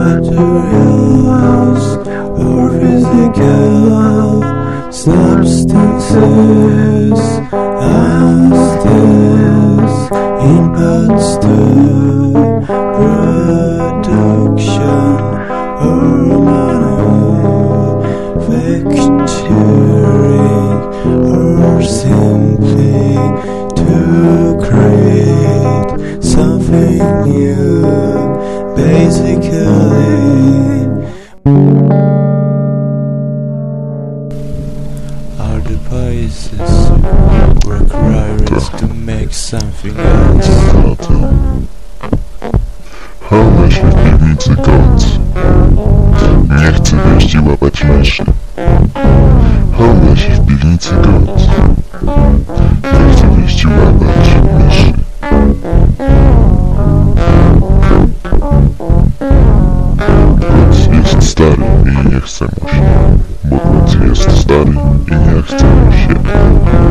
materials or physical substances as this inputs to production or manufacturing or simply devices require us to make something else. Tato. Chowa się w piwnicy kot. Nie chce wejść i łapać myszy. Chowa się w piwnicy kot. Nie chce wejść i łapać myszy. Kot jest stary i nie chce mu się. Bo kot jest stary i nie chce mu się.